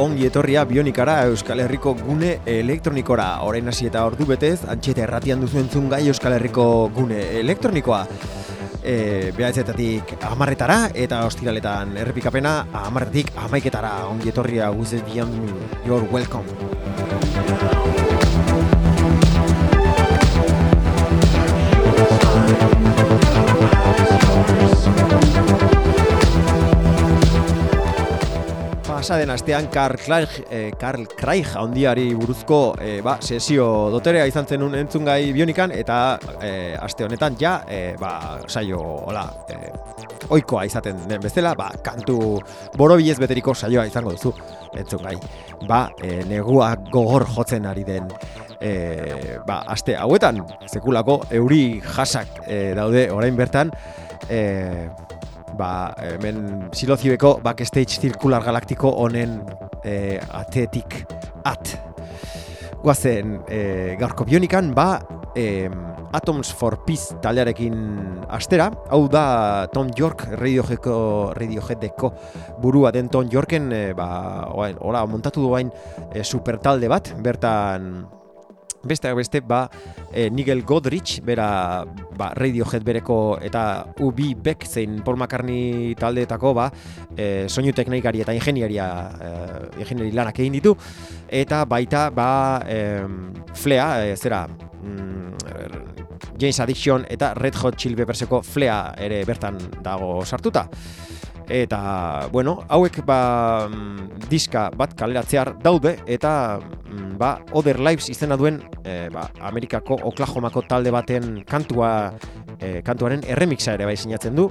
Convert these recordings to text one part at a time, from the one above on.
ongi etorria bionikara Euskal Herriko gune elektronikora. Orain hasi eta ordu betez, antxeta erratian duzu entzun gai Euskal Herriko gune elektronikoa. E, Behatzetatik amarretara eta ostiraletan errepikapena amarretik amaiketara ongi etorria guzez bian you're welcome. Pasa den astean Karl Craig, eh, Karl Craig handiari buruzko eh, ba, sesio doterea izan zen entzun gai bionikan eta eh, aste honetan ja eh, ba, saio hola, eh, oikoa izaten den bezala, ba, kantu borobilez beteriko saioa izango duzu entzun gai. Ba, eh, negua gogor jotzen ari den eh, ba, aste hauetan, sekulako euri jasak eh, daude orain bertan, eh, ba, hemen siloziobeko backstage zirkular galaktiko honen e, atetik at. Guazen, e, gaurko bionikan, ba, e, Atoms for Peace taldearekin astera. Hau da Tom York, Radioheadeko, Radioheadeko burua den Tom Yorken, e, ba, oain, ola, montatu duain e, super talde bat, bertan beste beste ba e, Nigel Godrich bera ba, Radiohead bereko eta UB Beck zein Paul McCartney taldeetako ba e, soinu teknikari eta ingeniaria e, ingeniari lanak egin ditu. Eta baita ba e, Flea e, zera mm, James Addiction eta Red Hot Chili Pepperseko Flea ere bertan dago sartuta eta bueno, hauek ba mm, diska bat kaleratzear daude eta mm, ba Other Lives izena duen e, ba, Amerikako Oklahomako talde baten kantua e, kantuaren erremixa ere bai sinatzen du.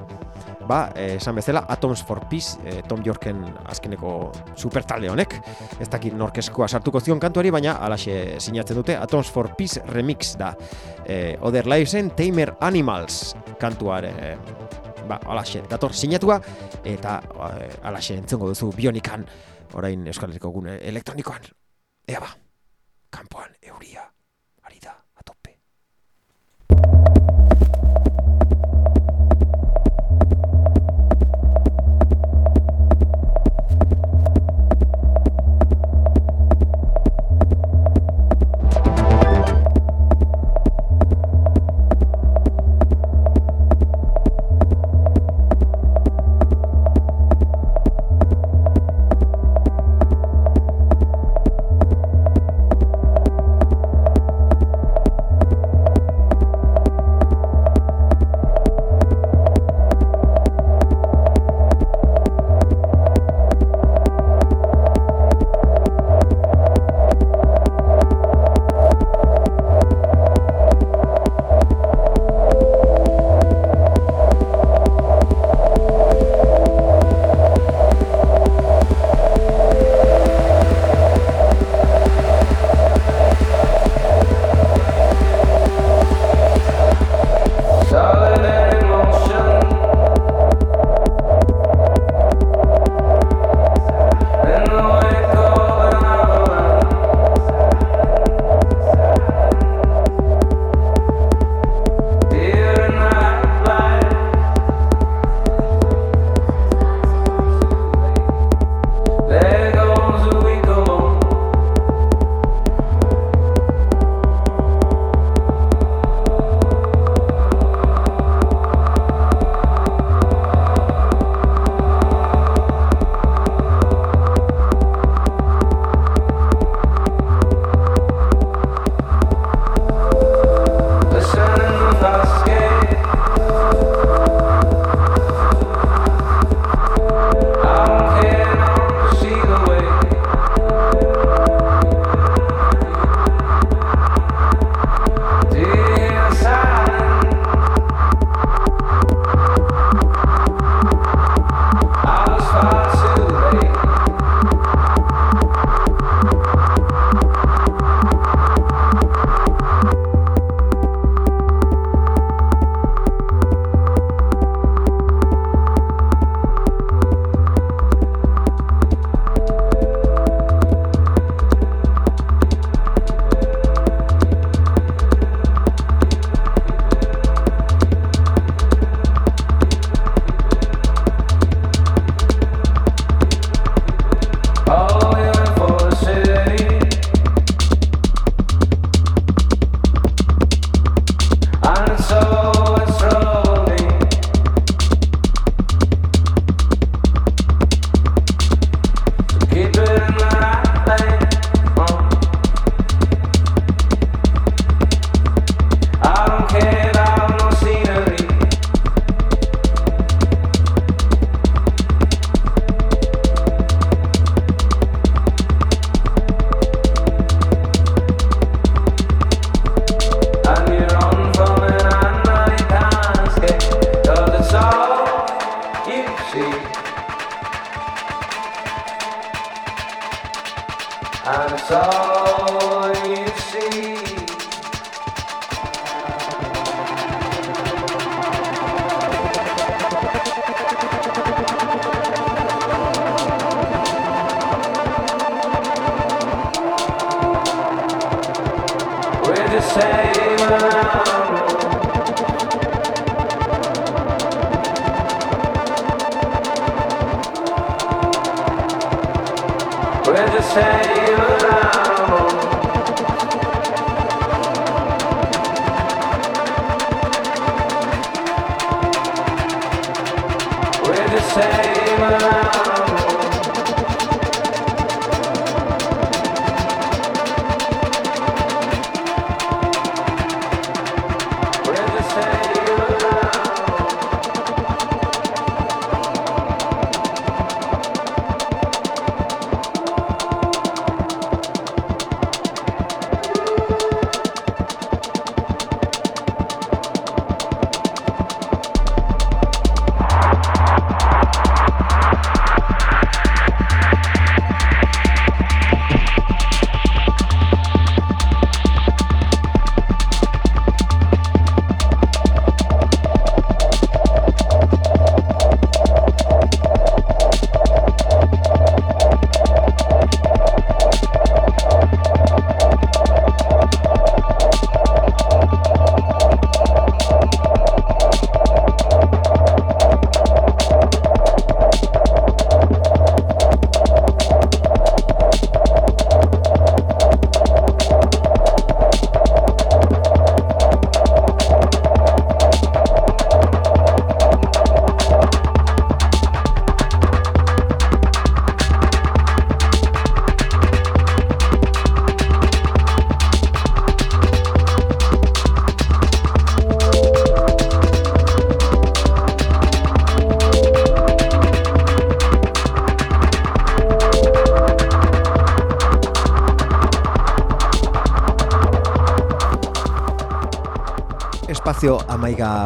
Ba, e, esan bezala Atoms for Peace e, Tom Yorken azkeneko super talde honek. Ez dakit norkeskoa sartuko zion kantuari baina alaxe sinatzen dute Atoms for Peace remix da. E, Other Livesen Tamer Animals kantuare ba, alaxe, dator sinatua, eta e, alaxe entzongo duzu bionikan, orain Euskal Herriko gune elektronikoan. Ea ba, kanpoan euria.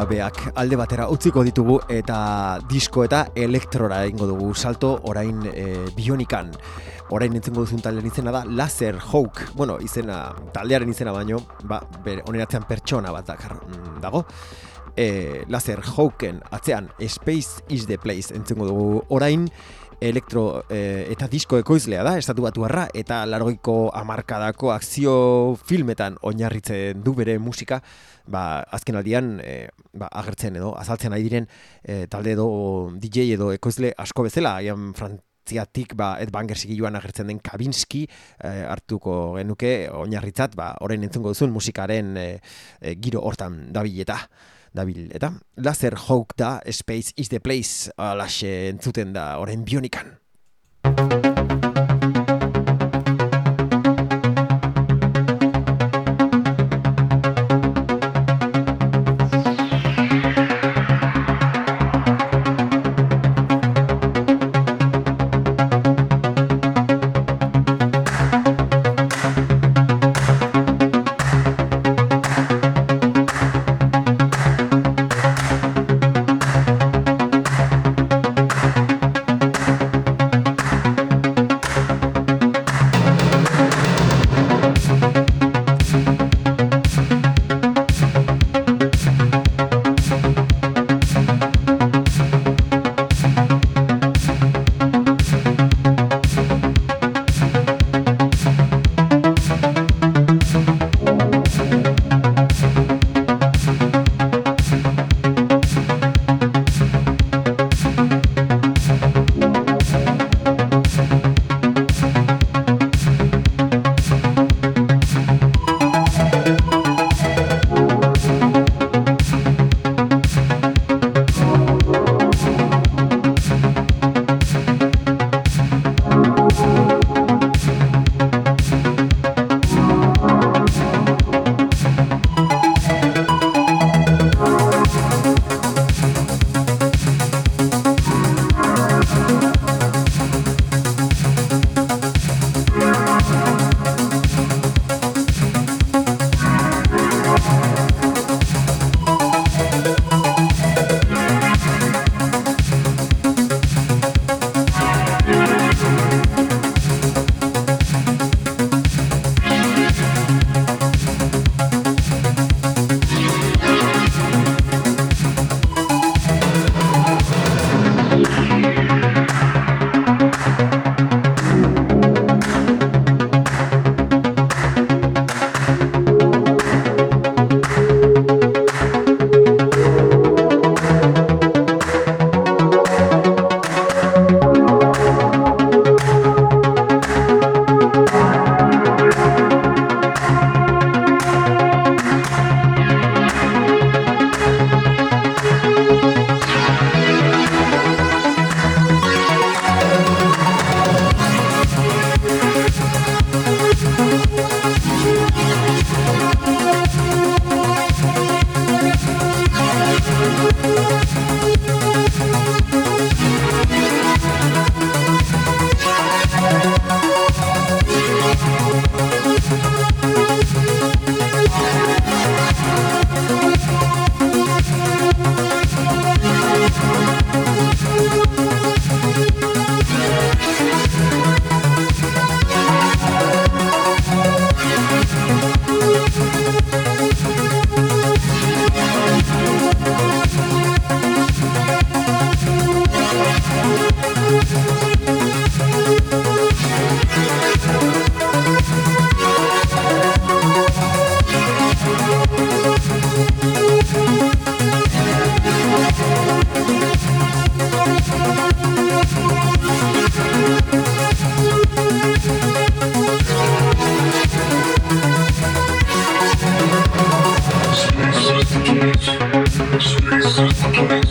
Beak alde batera utziko ditugu eta disko eta elektrora egingo dugu salto orain e, bionikan. Orain entzengo duzun taldearen izena da Laser Hawk. Bueno, izena, taldearen izena baino ba, bere, oneratzean pertsona bat dakar, mm, dago. E, Laser Hawken atzean Space is the place entzengo dugu orain. Elektro e, eta disko ekoizlea da, estatu batu eta largoiko amarkadako akzio filmetan oinarritzen du bere musika, ba, azken aldian e, ba, agertzen edo, azaltzen nahi diren e, talde edo DJ edo ekoizle asko bezala, aian frantziatik ba, Ed Banger joan agertzen den Kabinski e, hartuko genuke oinarritzat, ba, orain entzungo duzun musikaren e, giro hortan dabileta dabil, eta Laser Hawk da Space is the Place alaxe entzuten da orain bionikan.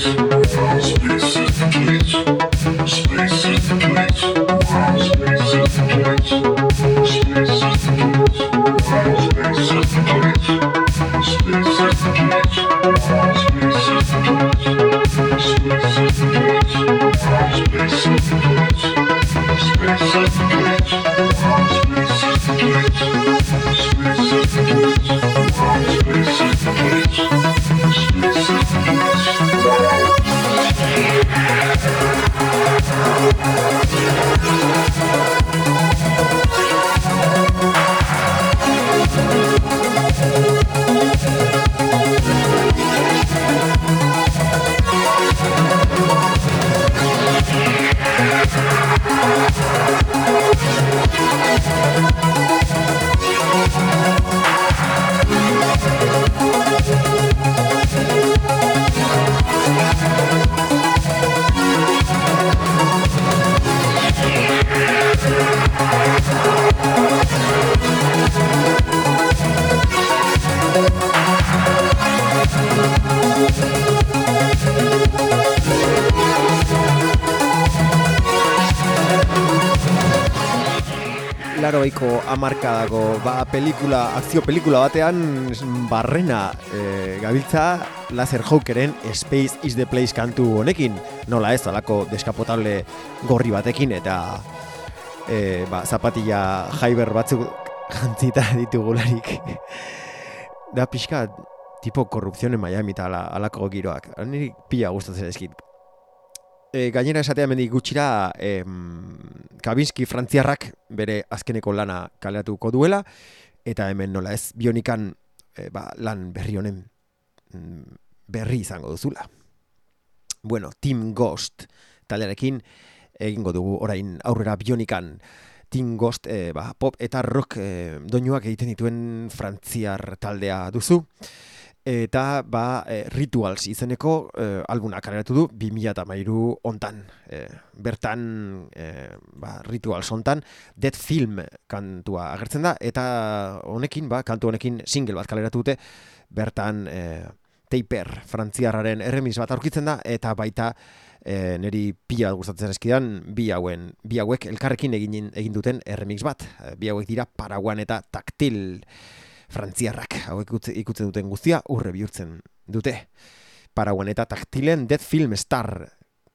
much. Amarkadako ba, pelikula, akzio pelikula batean barrena e, gabiltza Laser Jokeren Space is the Place kantu honekin. Nola ez, alako deskapotable gorri batekin eta e, ba, zapatilla jaiber batzuk jantzita ditugularik. Da pixka tipo korrupzione Miami eta alako giroak. Niri pila gustatzen ezkit e, gainera esatea mendik gutxira e, Kabinski frantziarrak bere azkeneko lana kaleatuko duela eta hemen nola ez bionikan e, ba, lan berri honen mm, berri izango duzula. Bueno, Team Ghost taldearekin egingo dugu orain aurrera bionikan Team Ghost e, ba, pop eta rock e, doinuak egiten dituen frantziar taldea duzu eta ba, e, Rituals izeneko e, albuna kaleratu du 2013 hontan. E, bertan e, ba, Rituals hontan Dead Film kantua agertzen da eta honekin ba, kantu honekin single bat kaleratu dute bertan e, Taper frantziarraren erremiz bat aurkitzen da eta baita e, niri pila gustatzen eskidan bi hauen bi hauek elkarrekin egin egin duten erremix bat. Bi hauek dira Paraguan eta Taktil frantziarrak hauek ikutzen duten guztia urre bihurtzen dute. Paraguan eta taktilen Dead Film Star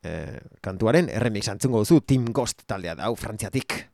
eh, kantuaren erremix antzungo duzu Team Ghost taldea da, frantziatik.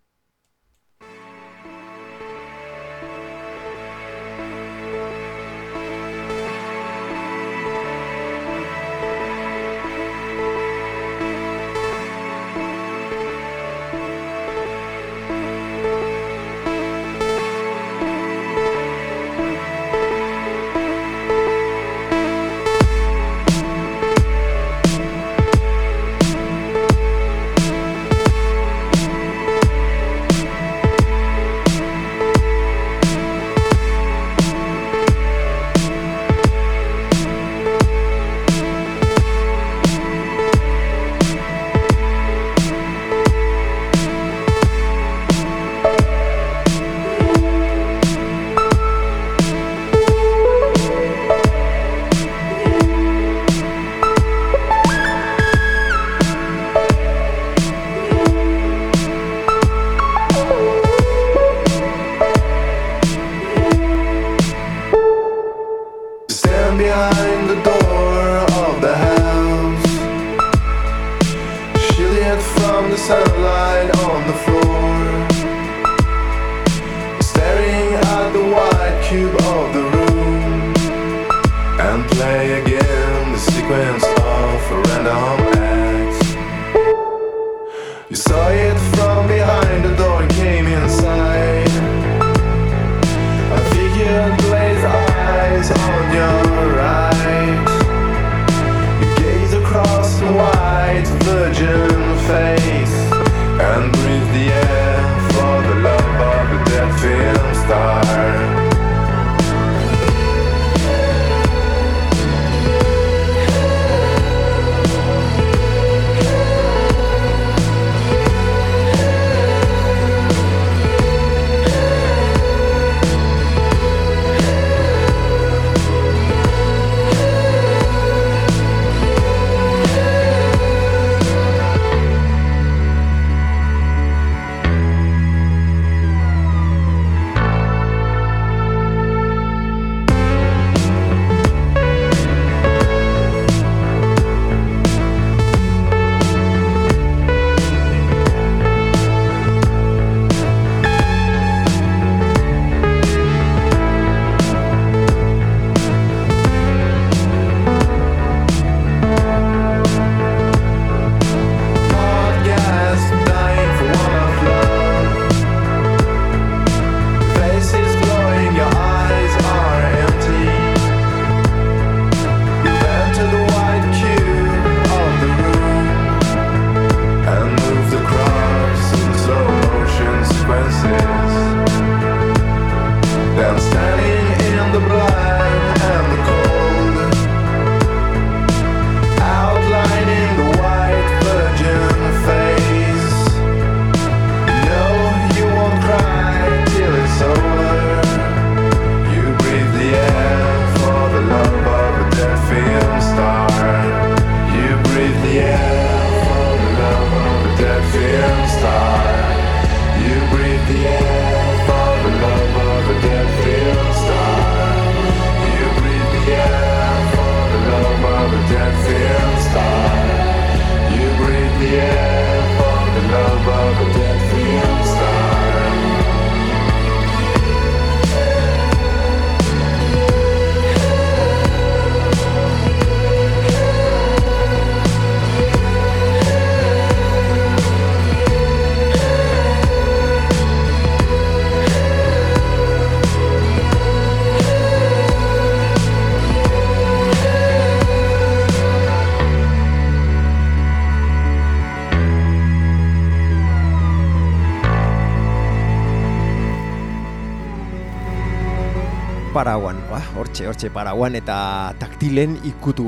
Hortxe, hortxe paraguan eta taktilen ikutu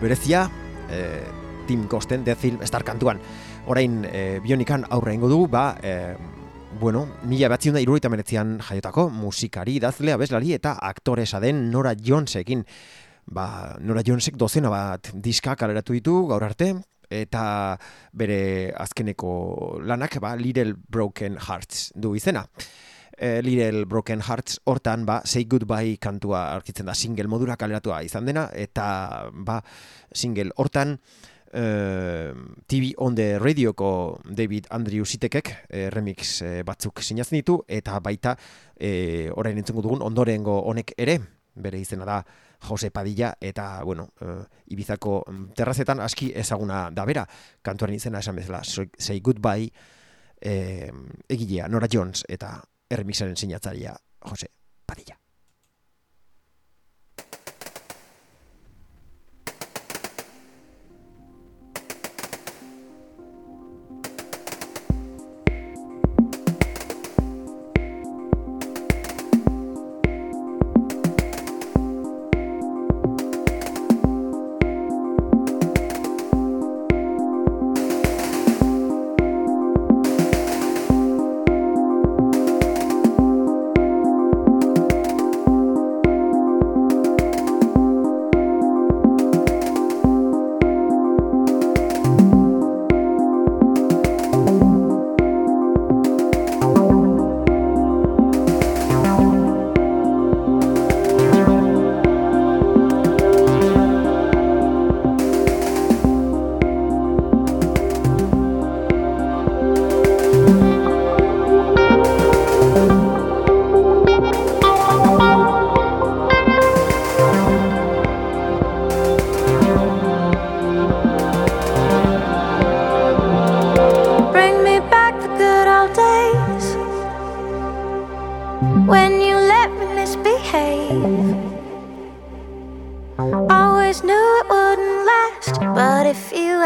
berezia, e, Tim Kosten, Death Film, Star kantuan. Orain, e, bionikan aurre ingo dugu, ba, e, bueno, mila batzion da iruroita menetzian jaiotako, musikari, dazlea, bezlari eta aktoresa den Nora Jonesekin. Ba, Nora Jonesek dozena bat diska kaleratu ditu gaur arte, eta bere azkeneko lanak, ba, Little Broken Hearts du izena e, Little Broken Hearts hortan ba Say Goodbye kantua aurkitzen da. Single modura kaleratua izan dena eta ba single hortan eh, TV on the radioko David Andrew Sitekek uh, remix uh, batzuk sinatzen ditu eta baita uh, orain entzengo dugun ondorengo honek ere bere izena da Jose Padilla eta bueno uh, Ibizako terrazetan aski ezaguna da bera. Kantuaren izena esan bezala Say Goodbye uh, egilea Nora Jones eta erremixaren sinatzaria Jose Padilla.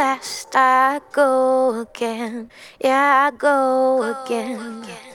last I go again. Yeah, I go, go again. again.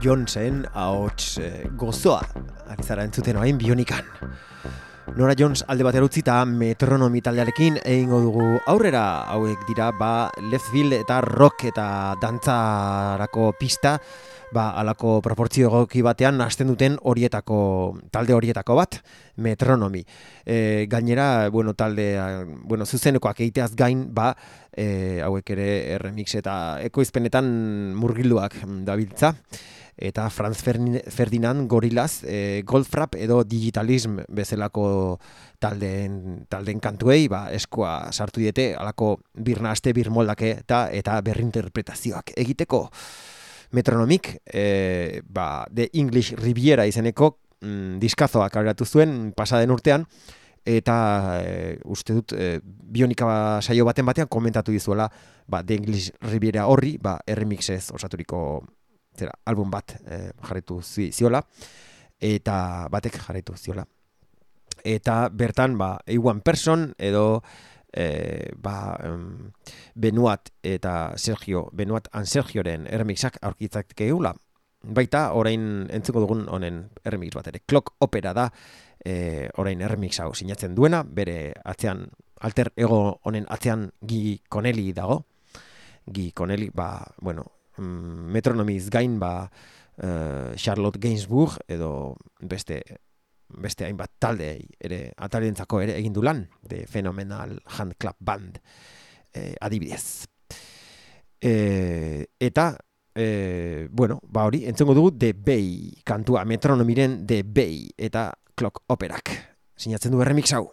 Jonesen ahots e, gozoa ari zara entzuten oain bionikan. Nora Jones alde batera utzi eta metronomi taldearekin egingo dugu aurrera hauek dira ba Leftfield eta rock eta dantzarako pista ba, alako proportzio egoki batean hasten duten horietako talde horietako bat metronomi. E, gainera, bueno, talde bueno, zuzenekoak egiteaz gain, ba, e, hauek ere remix eta ekoizpenetan murgilduak dabiltza eta Franz Ferdinand Gorillaz e, Goldfrapp edo Digitalism bezalako taldeen, taldeen kantuei ba, eskoa sartu diete alako birna aste birmoldake eta, eta berrinterpretazioak egiteko. Metronomik, e, ba, The English Riviera izeneko mm, diskazoak ageratu zuen pasaden urtean, eta e, uste dut e, bionika saio baten batean komentatu dizuela ba, The English Riviera horri, ba, remixez osaturiko zera, album bat e, jarretu ziola, eta batek jarretu ziola. Eta bertan, ba, A1 Person edo e, ba, um, Benuat eta Sergio, Benuat an Sergioren erremixak aurkitzak gehiula. Baita, orain entzuko dugun honen erremix bat ere. Clock Opera da, e, orain erremix hau sinatzen duena, bere atzean, alter ego honen atzean Gi Koneli dago. Gi Koneli, ba, bueno, mm, metronomiz gain, ba, uh, Charlotte Gainsbourg, edo beste beste hainbat talde ere atalentzako ere egin du lan de Phenomenal Hand Club Band eh, adibidez. E, eta e, bueno, ba hori, entzongo dugu The Bay kantua metronomiren The Bay eta Clock Operak. Sinatzen du remix hau.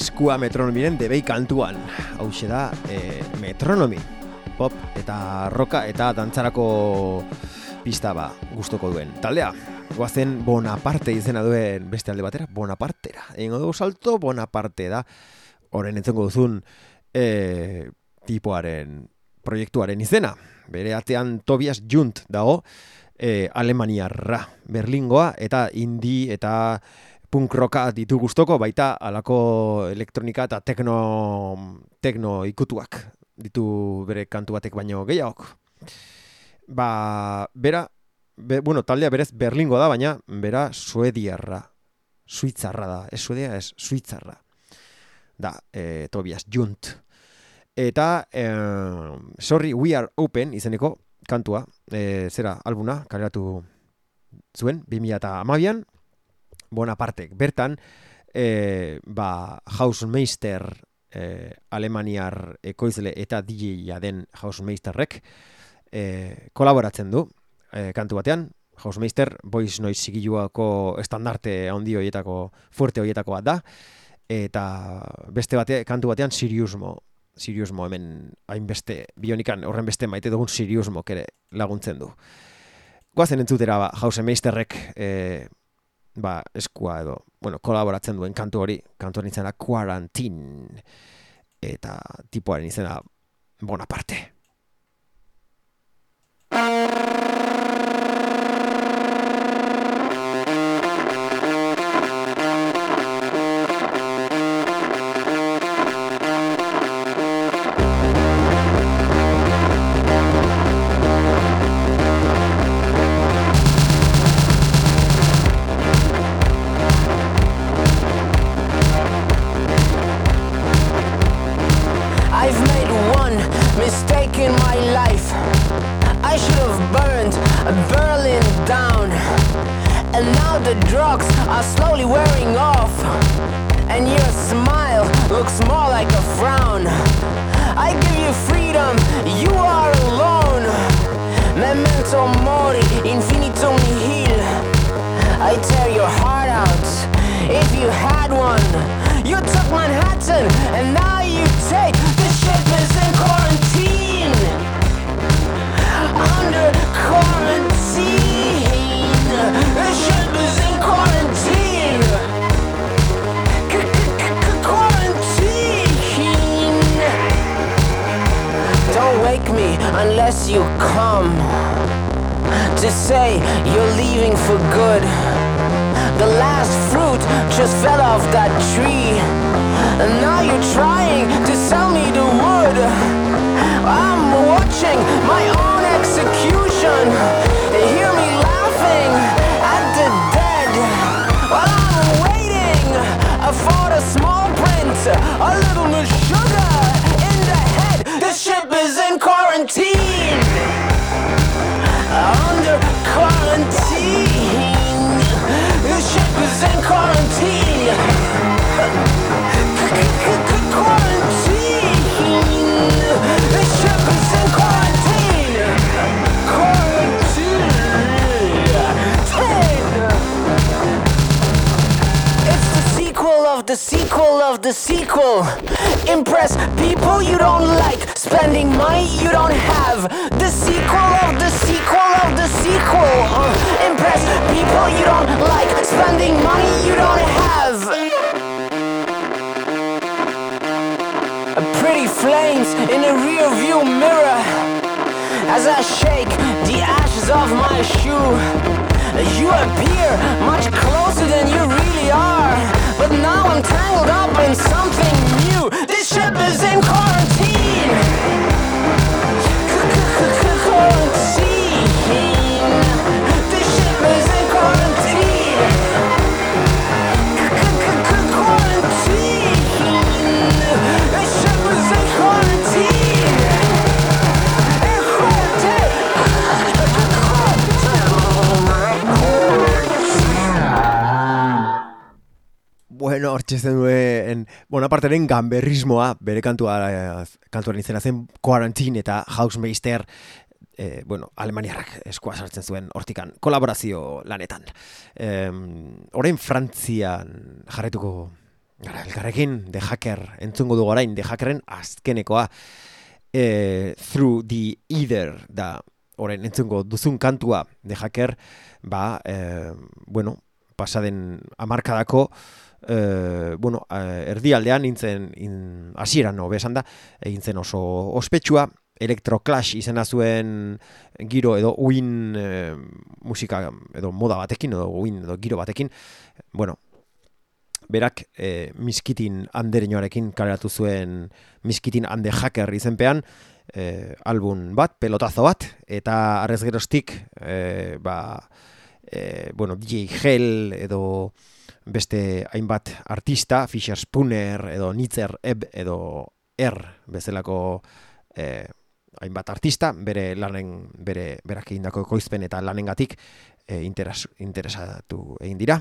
Eskua metronomiren debei kantuan. Hau da e, metronomi. Pop eta roka eta dantzarako pista ba gustoko duen. Taldea, goazen Bonaparte izena duen beste alde batera, Bonapartera. Ego dugu salto, Bonaparte da. Horen entzengo duzun e, tipoaren proiektuaren izena. Bere atean Tobias Junt dago, e, Alemaniarra, Berlingoa, eta indi eta punk rocka ditu gustoko baita alako elektronika eta tekno, tekno ikutuak ditu bere kantu batek baino gehiagok. Ba, bera, bueno, taldea berez Berlingo da, baina bera suediarra, suitzarra da, ez suedia, ez suitzarra. Da, e, Tobias Junt. Eta, e, sorry, we are open, izeneko, kantua, e, zera, albuna, kaleratu zuen, 2000 eta amabian, Bonapartek. Bertan, e, ba, Hausmeister e, Alemaniar ekoizle eta DJ-a den Hausmeisterrek e, kolaboratzen du e, kantu batean. Hausmeister, boiz noiz sigiluako estandarte handi horietako, fuerte horietako bat da. Eta beste bate, kantu batean Siriusmo. Siriusmo hemen hainbeste, bionikan horren beste maite dugun Siriusmo kere laguntzen du. Guazen entzutera ba, Hausmeisterrek e, ba, eskua edo, bueno, kolaboratzen duen kantu hori, kantu hori izena Quarantine, eta tipoaren izena Bonaparte. you say you're leaving for good. The last fruit just fell off that tree. And now you're trying to sell me the wood. I'm watching my own execution. Hear me quarantine. In quarantine. Quarantine. The ship is in quarantine. Quarantine. It's the sequel of the sequel of the sequel. Impress people you don't like, spending money you don't have. The sequel of the sequel the impress people you don't like, spending money you don't have. Pretty flames in a rear view mirror as I shake the ashes off my shoe. You appear much closer than you really are. But now I'm tangled up in something new. This ship is in quarantine. Bueno, hortxe zen duen, Bonaparteren gamberrismoa, bere kantua, kantuaren izena zen Quarantine eta Hausmeister, e, bueno, Alemaniarrak eskua sartzen zuen hortikan, kolaborazio lanetan. E, Horein Frantzian jarretuko gara, elkarrekin, The Hacker, entzungo dugu orain, The Hackeren azkenekoa, e, Through the Either, da, orain, entzungo duzun kantua, The Hacker, ba, e, bueno, pasaden amarkadako, e, bueno, erdialdean, intzen, in, asieran, no, besan da, egin zen oso ospetsua, Electroclash izena zuen giro edo uin e, musika edo moda batekin edo uin edo giro batekin, bueno, berak e, miskitin anderinoarekin kaleratu zuen miskitin ande hacker izenpean e, album bat, pelotazo bat, eta arrez gerostik, e, ba, e, bueno, DJ Hell edo beste hainbat artista, Fisher Spooner edo Nitzer Eb edo Er bezalako e, hainbat artista, bere lanen, bere berak egindako ekoizpen eta lanengatik e, interes, interesatu egin dira.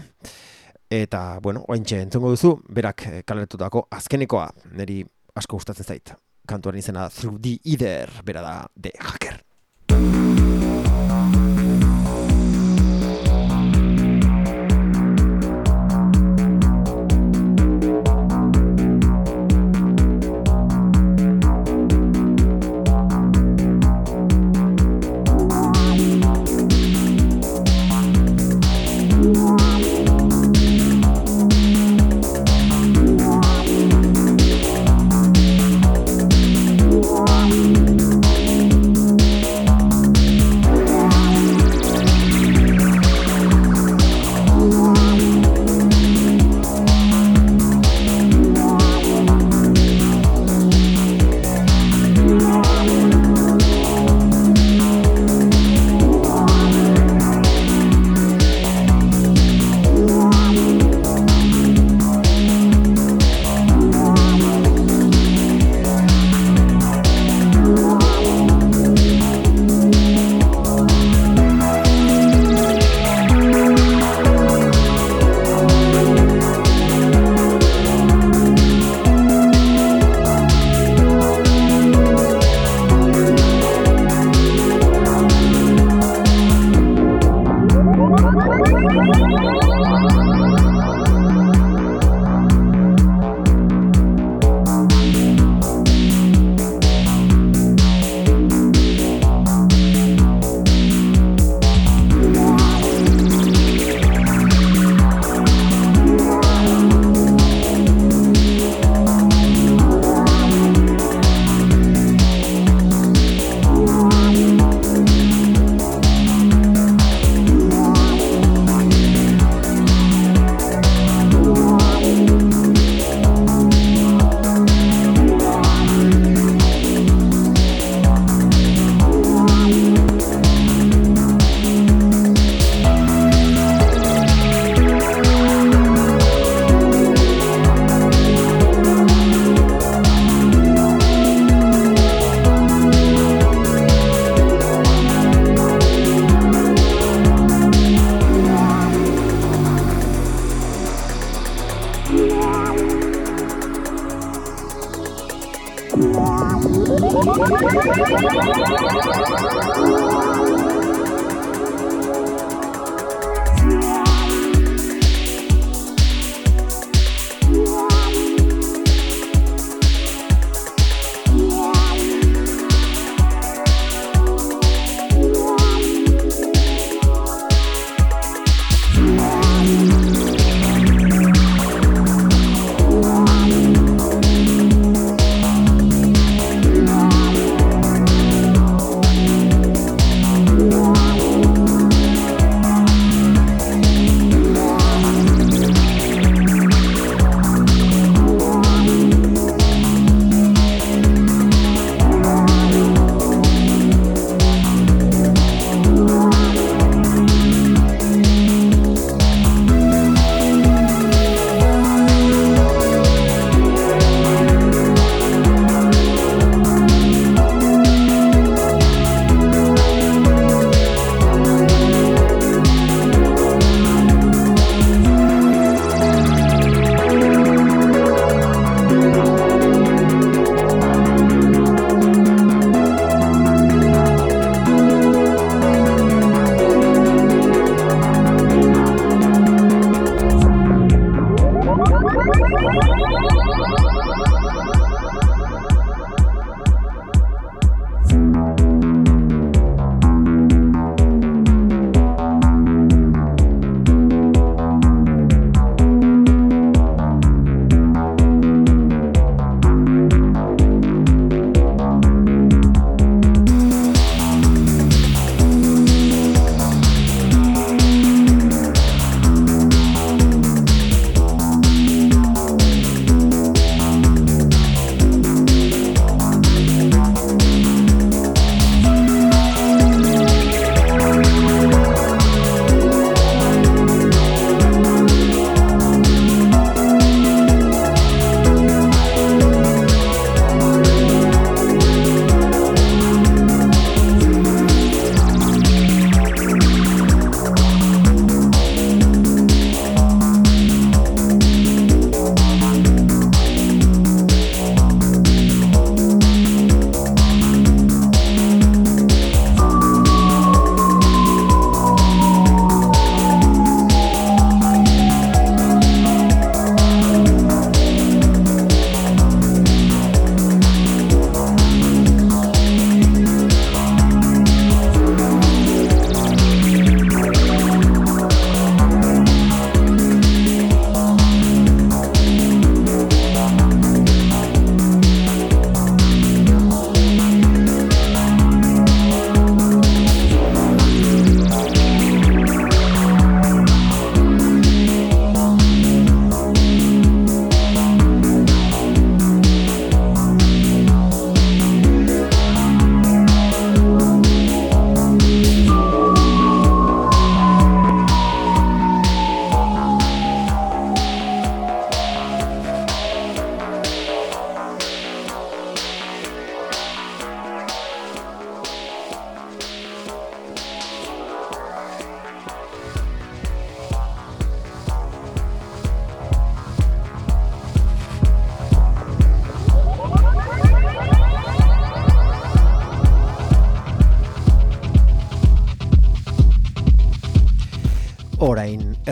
Eta, bueno, ointxe entzongo duzu, berak eh, kaleretutako azkenekoa, niri asko gustatzen zait. Kantuaren izena Through the Either, bera da, de hacker.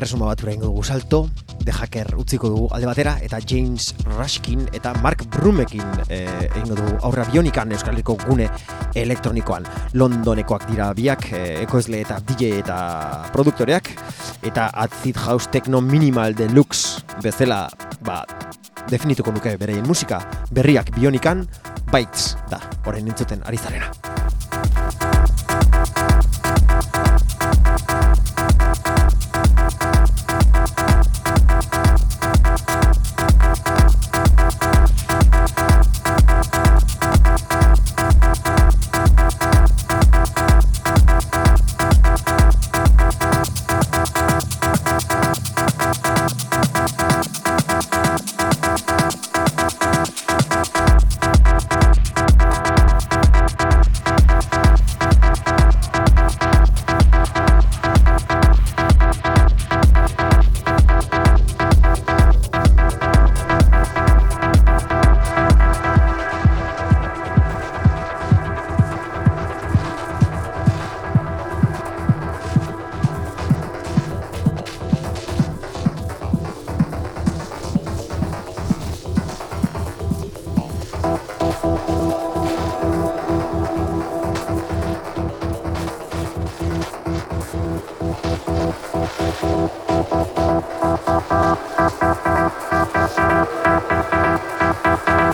Erresuma batura ingo dugu salto, The Hacker utziko dugu alde batera, eta James Rushkin eta Mark Brumekin eh, egingo dugu aurra bionikan Euskaliko gune elektronikoan. Londonekoak dira biak, eh, ekoizle eta DJ eta produktoreak, eta Acid House Techno Minimal Deluxe bezala, ba, definituko nuke bereien musika, berriak bionikan, Bites da, horren nintzuten ari zarena.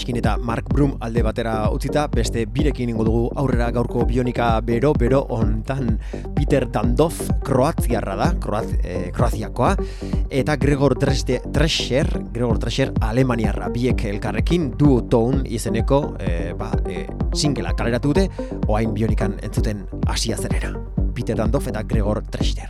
Raskin eta Mark Brum alde batera utzita, beste birekin ingo dugu aurrera gaurko bionika bero, bero ontan Peter Dandov, kroatziarra da, kroaz, e, kroaziakoa, eta Gregor Drescher, Gregor Drescher alemaniarra, biek elkarrekin du tone izeneko e, ba, e, singela kaleratu dute, oain bionikan entzuten asia zerera. Peter Dandov eta Gregor Drescher.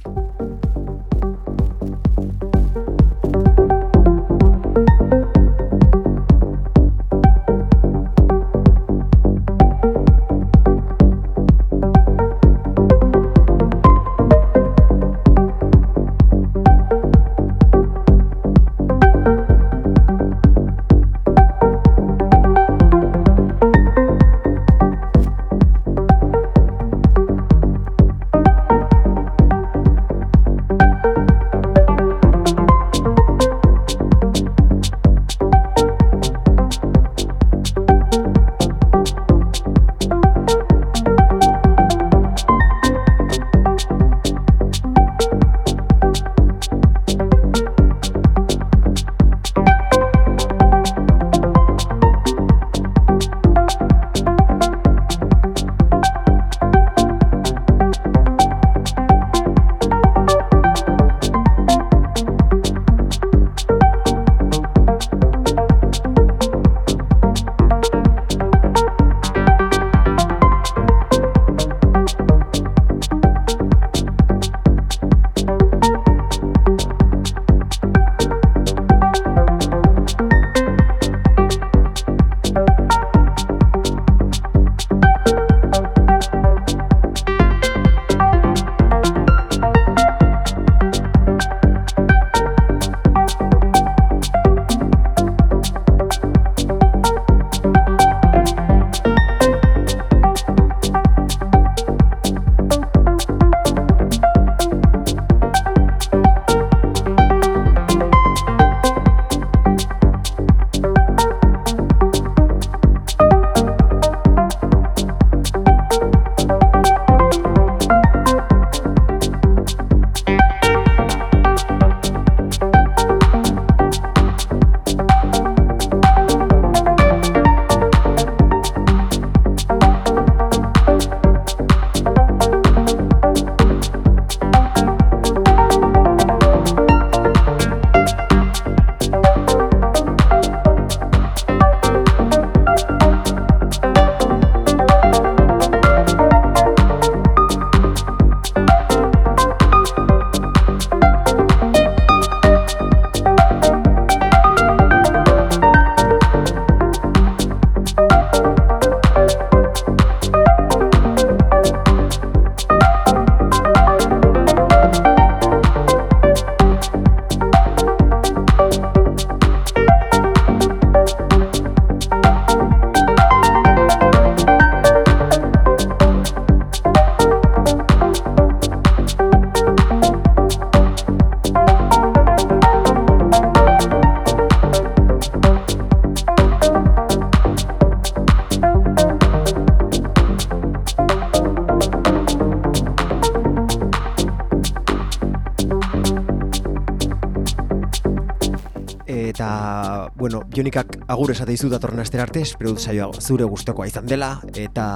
Agur esate dizu datorren astera arte, espero dut saioa zure gustokoa izan dela eta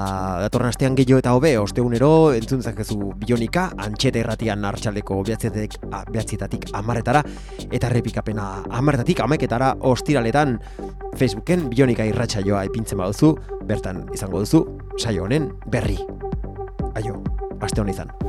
datorren astean gehiago eta hobe ostegunero entzun zakezu Bionika antxeta irratian hartxaldeko behatzietatik, behatzietatik amarretara eta repikapena amarretatik ameketara ostiraletan Facebooken Bionika irratsaioa ipintzen baduzu, bertan izango duzu saio honen berri. Aio, aste hon izan.